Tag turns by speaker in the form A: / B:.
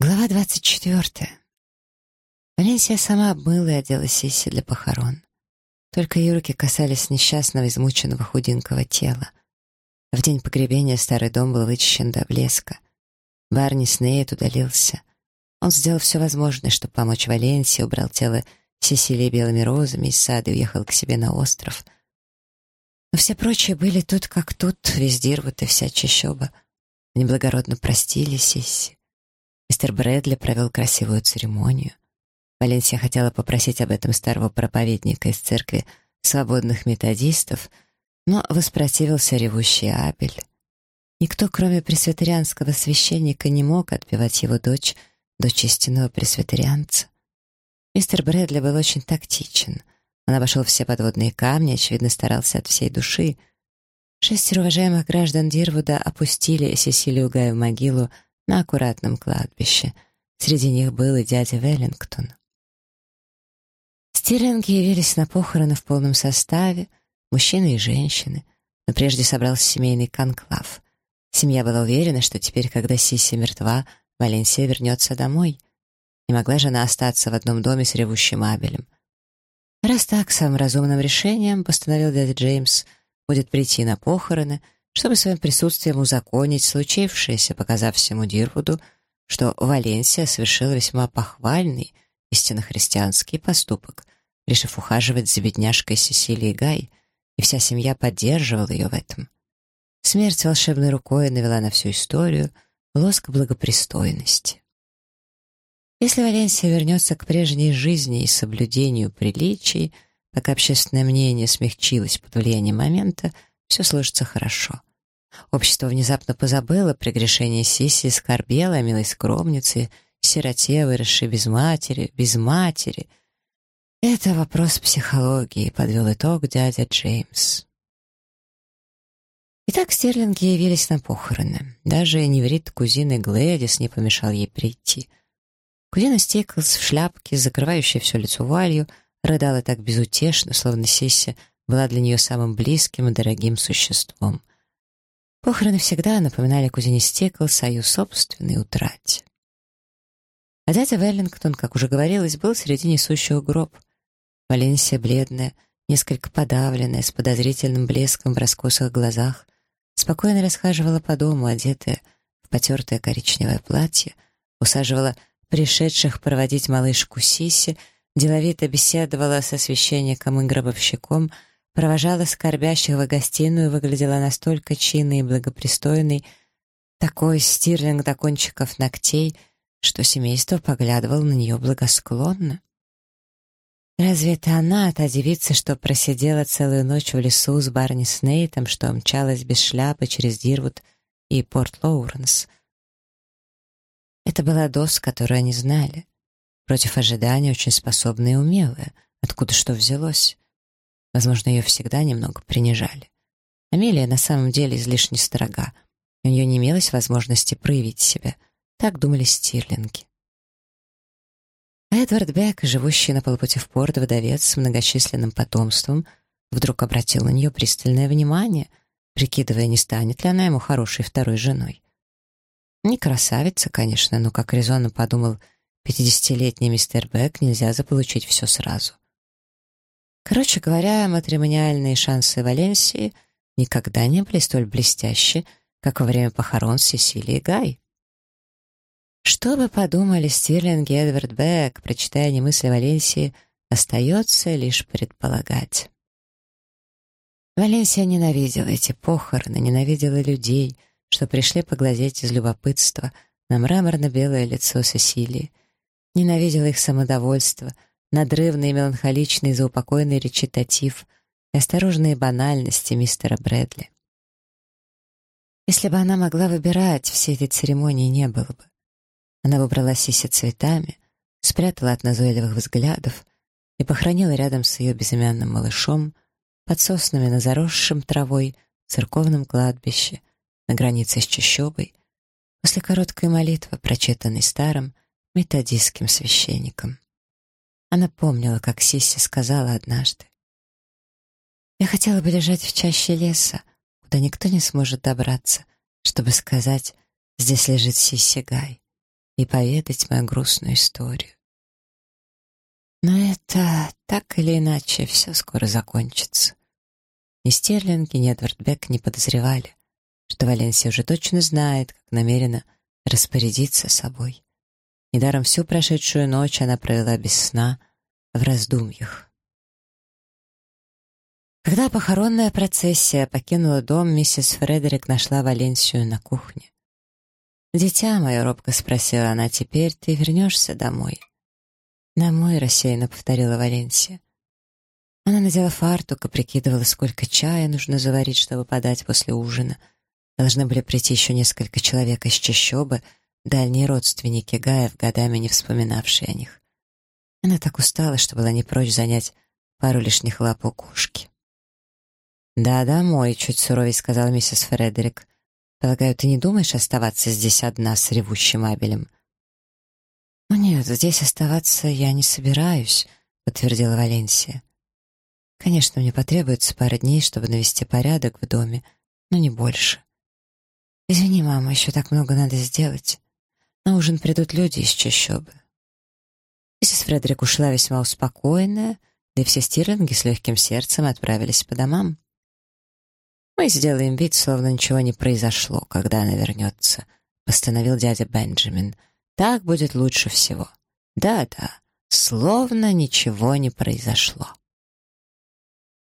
A: Глава двадцать четвертая. Валенсия сама обмыла и одела Сиси для похорон. Только ее руки касались несчастного, измученного худенького тела. В день погребения старый дом был вычищен до блеска. Барни Снейт удалился. Он сделал все возможное, чтобы помочь Валенсии, убрал тело Сесилии белыми розами из сада и уехал к себе на остров. Но все прочие были тут как тут, весь Дирвуд и вся чащоба. Они благородно простили Сисси. Мистер Брэдли провел красивую церемонию. Валенсия хотела попросить об этом старого проповедника из церкви свободных методистов, но воспротивился ревущий Абель. Никто, кроме пресвитерианского священника, не мог отпевать его дочь, дочь истинного пресвитерианца. Мистер Брэдли был очень тактичен. Он обошел все подводные камни, очевидно, старался от всей души. Шестеро уважаемых граждан Дирвуда опустили Сесилию Гая в могилу, на аккуратном кладбище. Среди них был и дядя Веллингтон. Стирлинги явились на похороны в полном составе, мужчины и женщины, но прежде собрался семейный конклав. Семья была уверена, что теперь, когда Сиси мертва, Валенсия вернется домой. Не могла же она остаться в одном доме с ревущим Абелем. Раз так, самым разумным решением, постановил дядя Джеймс, будет прийти на похороны — чтобы своим присутствием узаконить случившееся, показав всему Дирвуду, что Валенсия совершила весьма похвальный, истинно христианский поступок, решив ухаживать за бедняжкой Сесилией Гай, и вся семья поддерживала ее в этом. Смерть волшебной рукой навела на всю историю лоск благопристойности. Если Валенсия вернется к прежней жизни и соблюдению приличий, пока общественное мнение смягчилось под влиянием момента, все сложится хорошо. Общество внезапно позабыло прегрешение Сиси скорбело о милой скромнице, сироте, выросшей без матери, без матери. Это вопрос психологии, подвел итог дядя Джеймс. Итак, стерлинги явились на похороны. Даже неврит кузины Глэдис не помешал ей прийти. Кузина Стиклс в шляпке, закрывающей все лицо вуалью, рыдала так безутешно, словно Сисси была для нее самым близким и дорогим существом. Похороны всегда напоминали кузине Стеклс о ее собственной утрате. А дядя Веллингтон, как уже говорилось, был среди несущих гроб. Валенсия бледная, несколько подавленная, с подозрительным блеском в раскосых глазах, спокойно расхаживала по дому, одетая в потертое коричневое платье, усаживала пришедших проводить малышку Сиси, деловито беседовала со священником и гробовщиком — провожала скорбящих в гостиную, выглядела настолько чинной и благопристойной, такой стирлинг до кончиков ногтей, что семейство поглядывало на нее благосклонно. Разве это она, та девица, что просидела целую ночь в лесу с Барни Снейтом, что мчалась без шляпы через Дирвуд и Порт-Лоуренс? Это была Дос, которую они знали. Против ожидания очень способная и умелая. Откуда что взялось? Возможно, ее всегда немного принижали. Амелия на самом деле излишне строга. У нее не имелось возможности проявить себя. Так думали стирлинги. А Эдвард Бек, живущий на полпути в порт, вдовец с многочисленным потомством, вдруг обратил на нее пристальное внимание, прикидывая, не станет ли она ему хорошей второй женой. Не красавица, конечно, но, как резонно подумал пятидесятилетний мистер Бек, нельзя заполучить все сразу — Короче говоря, матримониальные шансы Валенсии никогда не были столь блестящие, как во время похорон Сесилии Гай. Что бы подумали Стирлинг и Эдвард Бек, прочитая немысли Валенсии, остается лишь предполагать. Валенсия ненавидела эти похороны, ненавидела людей, что пришли поглазеть из любопытства на мраморно-белое лицо Сесилии, ненавидела их самодовольство — надрывный меланхоличный заупокойный речитатив и осторожные банальности мистера Брэдли. Если бы она могла выбирать, всей этой церемонии не было бы. Она выбрала Сиси цветами, спрятала от назойливых взглядов и похоронила рядом с ее безымянным малышом под соснами на заросшем травой церковном кладбище на границе с Чащобой после короткой молитвы, прочитанной старым методистским священником. Она помнила, как Сисси сказала однажды. «Я хотела бы лежать в чаще леса, куда никто не сможет добраться, чтобы сказать, здесь лежит Сисси Гай. и поведать мою грустную историю. Но это, так или иначе, все скоро закончится. Ни Стерлинг, ни Эдвард Бек не подозревали, что Валенсия уже точно знает, как намерена распорядиться собой. Недаром всю прошедшую ночь она провела без сна в раздумьях. Когда похоронная процессия покинула дом, миссис Фредерик нашла Валенсию на кухне. «Дитя мое», — робко спросила она, — «теперь ты вернешься домой?» «Домой», — рассеянно повторила Валенсия. Она надела фартук и прикидывала, сколько чая нужно заварить, чтобы подать после ужина. Должны были прийти еще несколько человек из чащобы, дальние родственники Гаев, годами не вспоминавшие о них. Она так устала, что была не прочь занять пару лишних лап у кошки. «Да, домой», — чуть суровей сказала миссис Фредерик. «Полагаю, ты не думаешь оставаться здесь одна с ревущим Абелем?» «О нет, здесь оставаться я не собираюсь», — подтвердила Валенсия. «Конечно, мне потребуется пара дней, чтобы навести порядок в доме, но не больше. Извини, мама, еще так много надо сделать. На ужин придут люди из чащобы». Миссис Фредерик ушла весьма успокоенная, да и все стирлинги с легким сердцем отправились по домам. «Мы сделаем вид, словно ничего не произошло, когда она вернется», — постановил дядя Бенджамин. «Так будет лучше всего». «Да-да, словно ничего не произошло».